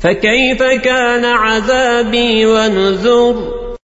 فكيف كان عذابي ونذر